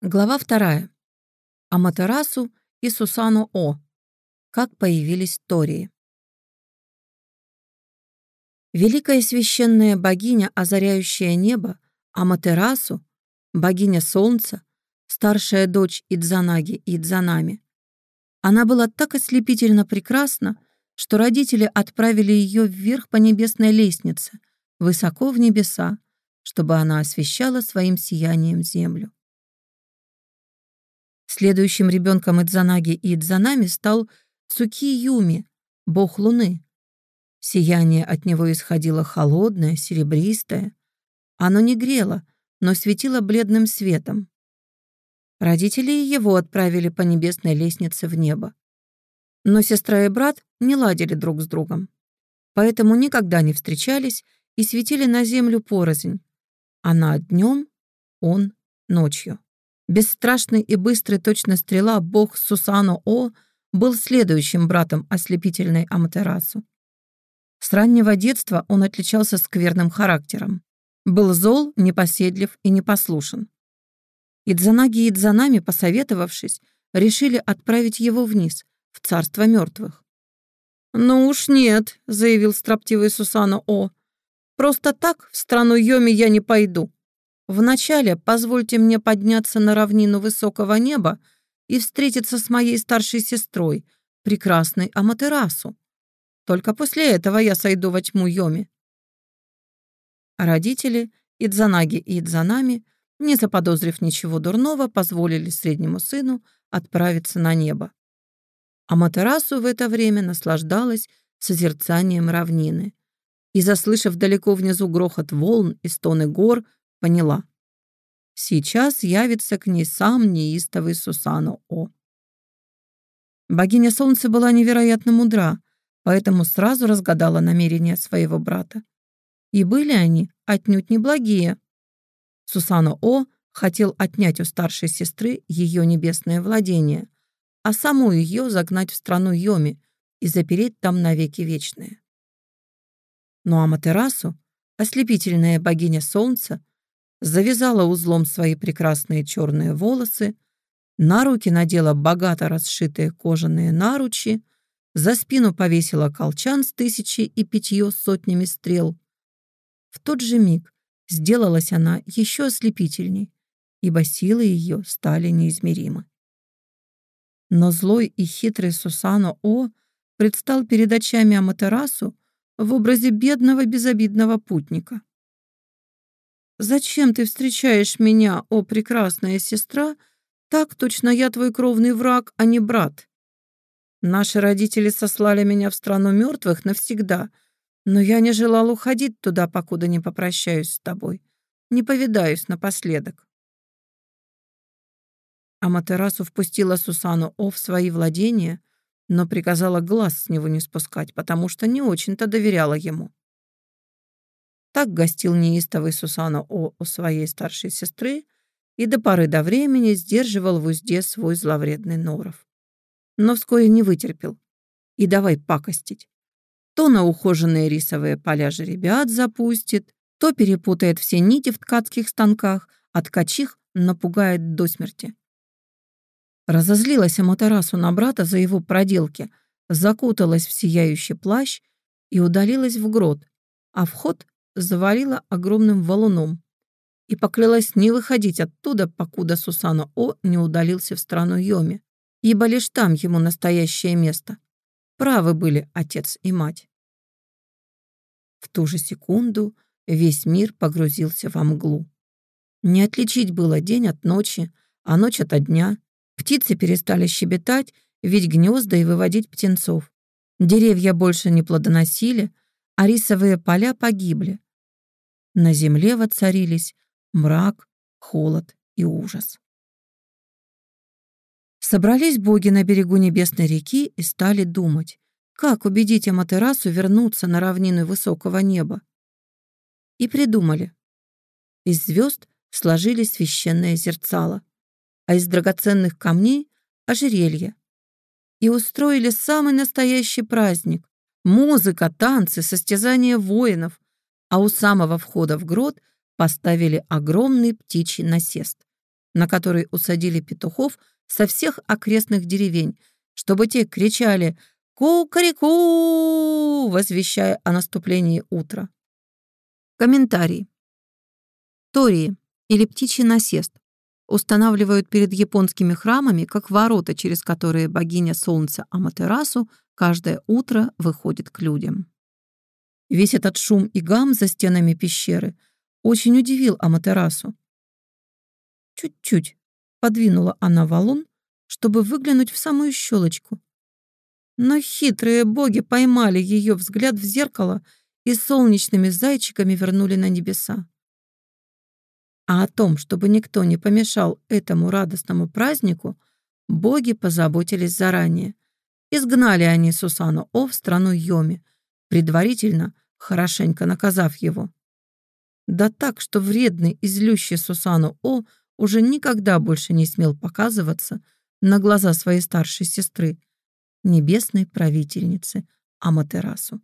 Глава вторая. Аматерасу и Сусану О. Как появились Тории. Великая священная богиня, озаряющая небо, Аматерасу, богиня солнца, старшая дочь Идзанаги и Идзанами. Она была так ослепительно прекрасна, что родители отправили ее вверх по небесной лестнице, высоко в небеса, чтобы она освещала своим сиянием землю. Следующим ребенком Идзанаги и Идзанами стал Цукиюми, бог луны. Сияние от него исходило холодное, серебристое. Оно не грело, но светило бледным светом. Родители его отправили по небесной лестнице в небо. Но сестра и брат не ладили друг с другом. Поэтому никогда не встречались и светили на землю порознь. Она днем, он ночью. Бесстрашный и быстрый точно стрела бог Сусано О был следующим братом ослепительной Аматерасу. С раннего детства он отличался скверным характером. Был зол, непоседлив и непослушен. Идзанаги и Идзанами, посоветовавшись, решили отправить его вниз, в царство мертвых. «Ну уж нет», — заявил строптивый Сусано О. «Просто так в страну Йоми я не пойду. Вначале позвольте мне подняться на равнину высокого неба и встретиться с моей старшей сестрой, прекрасной Аматерасу. Только после этого я сойду во тьму Йоми. Родители Идзанаги и Идзанами, не заподозрив ничего дурного, позволили среднему сыну отправиться на небо. Аматерасу в это время наслаждалась созерцанием равнины и, заслышав далеко внизу грохот волн и стоны гор, Поняла. Сейчас явится к ней сам неистовый Сусану О. Богиня Солнца была невероятно мудра, поэтому сразу разгадала намерения своего брата. И были они отнюдь не благие. Сусану О хотел отнять у старшей сестры ее небесное владение, а саму ее загнать в страну Йоми и запереть там навеки вечные. Но Аматерасу, ослепительная богиня солнца, завязала узлом свои прекрасные черные волосы, на руки надела богато расшитые кожаные наручи, за спину повесила колчан с тысячей и пятью сотнями стрел. В тот же миг сделалась она еще ослепительней, ибо силы ее стали неизмеримы. Но злой и хитрый Сусано О предстал перед очами Аматерасу в образе бедного безобидного путника. «Зачем ты встречаешь меня, о прекрасная сестра? Так точно я твой кровный враг, а не брат. Наши родители сослали меня в страну мертвых навсегда, но я не желал уходить туда, покуда не попрощаюсь с тобой, не повидаюсь напоследок». Аматерасу впустила Сусану О в свои владения, но приказала глаз с него не спускать, потому что не очень-то доверяла ему. Так гостил неистовый Сусана О у своей старшей сестры и до поры до времени сдерживал в узде свой зловредный норов. Но вскоре не вытерпел. И давай пакостить. То на ухоженные рисовые поля жеребят запустит, то перепутает все нити в ткацких станках, а ткачих напугает до смерти. Разозлилась Аматерасу на брата за его проделки, закуталась в сияющий плащ и удалилась в грот, а вход завалила огромным валуном и поклялась не выходить оттуда, покуда Сусано О не удалился в страну Йоми, ибо лишь там ему настоящее место. Правы были отец и мать. В ту же секунду весь мир погрузился во мглу. Не отличить было день от ночи, а ночь ото дня. Птицы перестали щебетать, ведь гнезда и выводить птенцов. Деревья больше не плодоносили, а рисовые поля погибли. На земле воцарились мрак, холод и ужас. Собрались боги на берегу небесной реки и стали думать, как убедить Аматерасу вернуться на равнину высокого неба. И придумали. Из звезд сложили священное зерцало, а из драгоценных камней — ожерелье. И устроили самый настоящий праздник. Музыка, танцы, состязания воинов, а у самого входа в грот поставили огромный птичий насест, на который усадили петухов со всех окрестных деревень, чтобы те кричали «Ку-карику!», возвещая о наступлении утра. Комментарий. Тории или птичий насест устанавливают перед японскими храмами как ворота, через которые богиня солнца Аматерасу каждое утро выходит к людям. Весь этот шум и гам за стенами пещеры очень удивил Аматерасу. Чуть-чуть подвинула она валун, чтобы выглянуть в самую щелочку. Но хитрые боги поймали ее взгляд в зеркало и солнечными зайчиками вернули на небеса. А о том, чтобы никто не помешал этому радостному празднику, боги позаботились заранее. Изгнали они Сусану О в страну Йоми, предварительно хорошенько наказав его. Да так, что вредный и злющий Сусану О уже никогда больше не смел показываться на глаза своей старшей сестры, небесной правительницы Аматерасу.